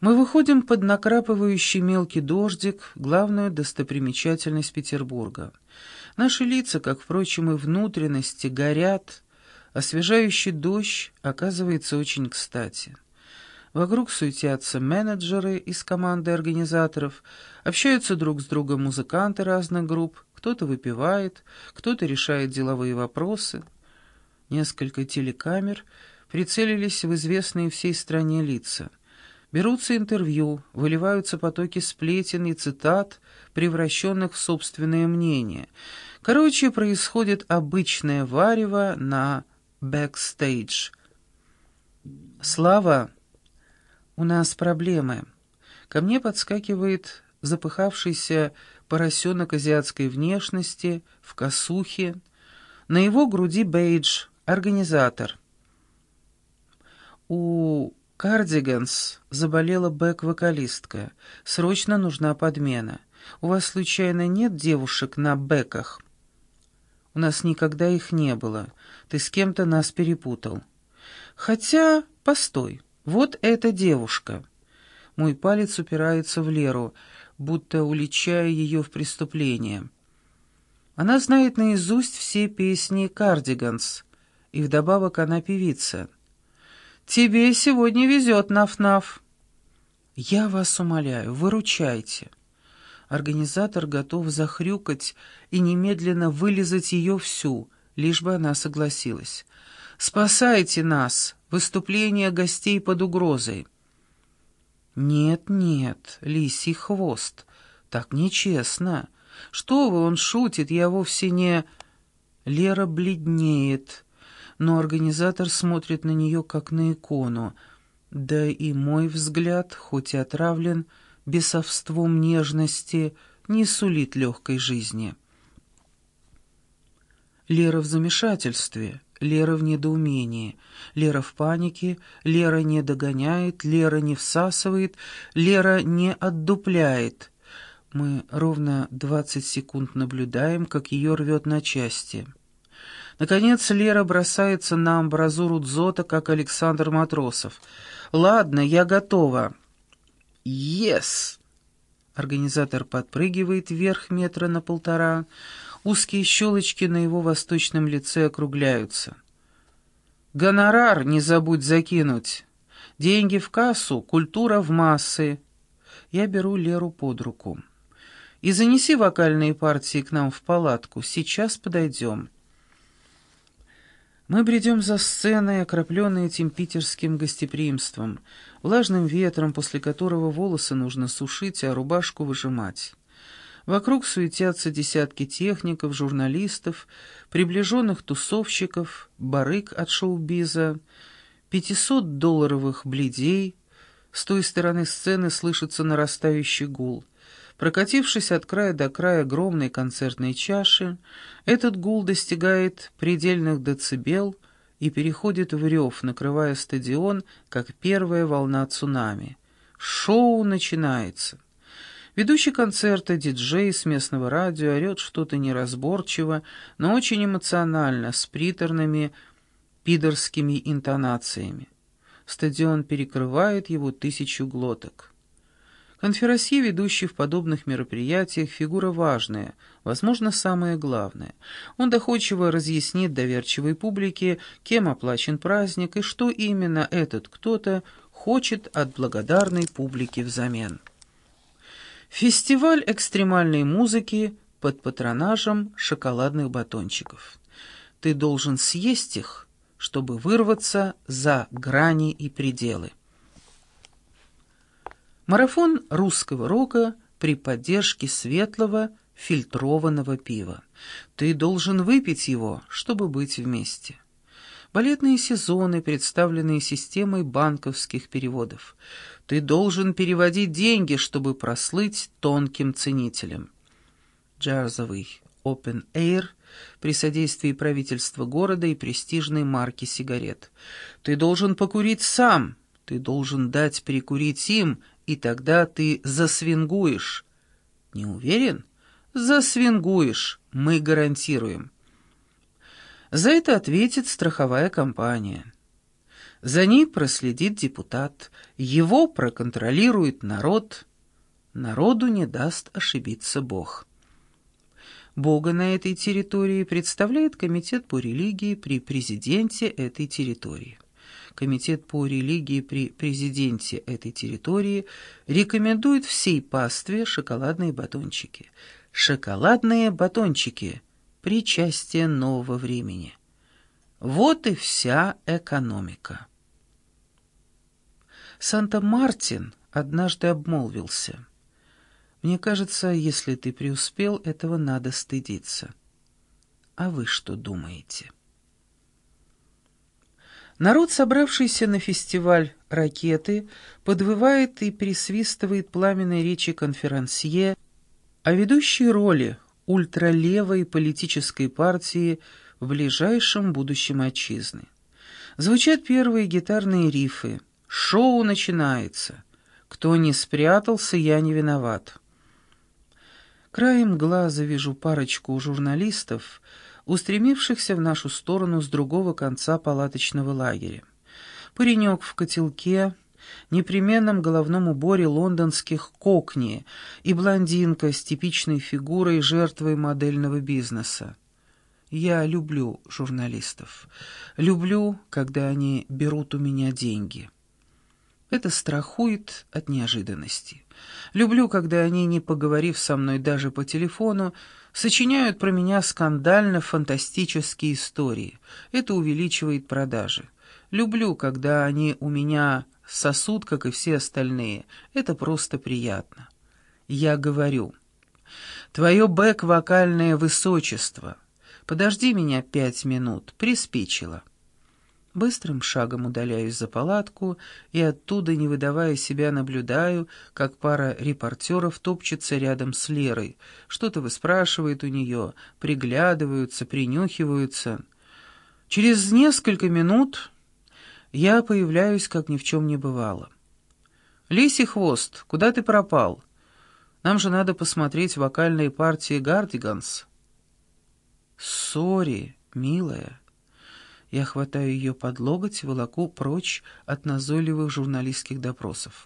Мы выходим под накрапывающий мелкий дождик, главную достопримечательность Петербурга. Наши лица, как, впрочем, и внутренности, горят. Освежающий дождь оказывается очень кстати. Вокруг суетятся менеджеры из команды организаторов, общаются друг с другом музыканты разных групп, кто-то выпивает, кто-то решает деловые вопросы. Несколько телекамер прицелились в известные всей стране лица. Берутся интервью, выливаются потоки сплетен и цитат, превращенных в собственное мнение. Короче, происходит обычное варево на бэкстейдж. «Слава!» «У нас проблемы». Ко мне подскакивает запыхавшийся поросенок азиатской внешности в косухе. На его груди бейдж «Организатор». У Кардиганс заболела бэк-вокалистка. Срочно нужна подмена. У вас, случайно, нет девушек на бэках? У нас никогда их не было. Ты с кем-то нас перепутал. Хотя, постой. «Вот эта девушка». Мой палец упирается в Леру, будто уличая ее в преступление. Она знает наизусть все песни «Кардиганс», и вдобавок она певица. «Тебе сегодня везет, Наф-Наф». «Я вас умоляю, выручайте». Организатор готов захрюкать и немедленно вылезать ее всю, лишь бы она согласилась. «Спасайте нас! Выступление гостей под угрозой!» «Нет, нет, лисий хвост, так нечестно. Что вы, он шутит, я вовсе не...» Лера бледнеет, но организатор смотрит на нее, как на икону. Да и мой взгляд, хоть и отравлен бесовством нежности, не сулит легкой жизни. Лера в замешательстве. Лера в недоумении, Лера в панике, Лера не догоняет, Лера не всасывает, Лера не отдупляет. Мы ровно двадцать секунд наблюдаем, как ее рвет на части. Наконец Лера бросается на амбразуру дзота, как Александр Матросов. «Ладно, я готова». «Ес!» Организатор подпрыгивает вверх метра на полтора, Узкие щелочки на его восточном лице округляются. «Гонорар не забудь закинуть. Деньги в кассу, культура в массы». Я беру Леру под руку. «И занеси вокальные партии к нам в палатку. Сейчас подойдем». Мы бредем за сценой, окропленные этим питерским гостеприимством, влажным ветром, после которого волосы нужно сушить, а рубашку выжимать. Вокруг суетятся десятки техников, журналистов, приближенных тусовщиков, барык от шоу-биза, пятисот-долларовых бледей. С той стороны сцены слышится нарастающий гул. Прокатившись от края до края огромной концертной чаши, этот гул достигает предельных децибел и переходит в рев, накрывая стадион, как первая волна цунами. Шоу начинается. Ведущий концерта, диджей с местного радио орет что-то неразборчиво, но очень эмоционально, с приторными пидорскими интонациями. Стадион перекрывает его тысячу глоток. Конферансье, ведущий в подобных мероприятиях, фигура важная, возможно, самое главное. Он доходчиво разъяснит доверчивой публике, кем оплачен праздник и что именно этот кто-то хочет от благодарной публики взамен. Фестиваль экстремальной музыки под патронажем шоколадных батончиков. Ты должен съесть их, чтобы вырваться за грани и пределы. Марафон русского рока при поддержке светлого фильтрованного пива. Ты должен выпить его, чтобы быть вместе. Балетные сезоны, представленные системой банковских переводов. Ты должен переводить деньги, чтобы прослыть тонким ценителем. Джазовый Open Air при содействии правительства города и престижной марки сигарет. Ты должен покурить сам, ты должен дать перекурить им, и тогда ты засвингуешь. Не уверен? Засвингуешь, мы гарантируем. За это ответит страховая компания. За ней проследит депутат, его проконтролирует народ. Народу не даст ошибиться Бог. Бога на этой территории представляет Комитет по религии при президенте этой территории. Комитет по религии при президенте этой территории рекомендует всей пастве шоколадные батончики. Шоколадные батончики – причастие нового времени. Вот и вся экономика. Санта-Мартин однажды обмолвился. «Мне кажется, если ты преуспел, этого надо стыдиться». А вы что думаете? Народ, собравшийся на фестиваль «Ракеты», подвывает и присвистывает пламенной речи конферансье о ведущей роли ультралевой политической партии в ближайшем будущем отчизны. Звучат первые гитарные рифы. Шоу начинается. Кто не спрятался, я не виноват. Краем глаза вижу парочку журналистов, устремившихся в нашу сторону с другого конца палаточного лагеря. Паренек в котелке, непременном головном уборе лондонских кокни и блондинка с типичной фигурой жертвой модельного бизнеса. Я люблю журналистов. Люблю, когда они берут у меня деньги. Это страхует от неожиданности. Люблю, когда они, не поговорив со мной даже по телефону, сочиняют про меня скандально-фантастические истории. Это увеличивает продажи. Люблю, когда они у меня сосут, как и все остальные. Это просто приятно. Я говорю, твое бэк-вокальное высочество, подожди меня пять минут, приспичило. Быстрым шагом удаляюсь за палатку и оттуда, не выдавая себя, наблюдаю, как пара репортеров топчется рядом с Лерой, что-то выспрашивает у нее, приглядываются, принюхиваются. Через несколько минут я появляюсь, как ни в чем не бывало. «Лисий хвост, куда ты пропал? Нам же надо посмотреть вокальные партии «Гардиганс». «Сори, милая». Я хватаю ее под локоть, волоку прочь от назойливых журналистских допросов.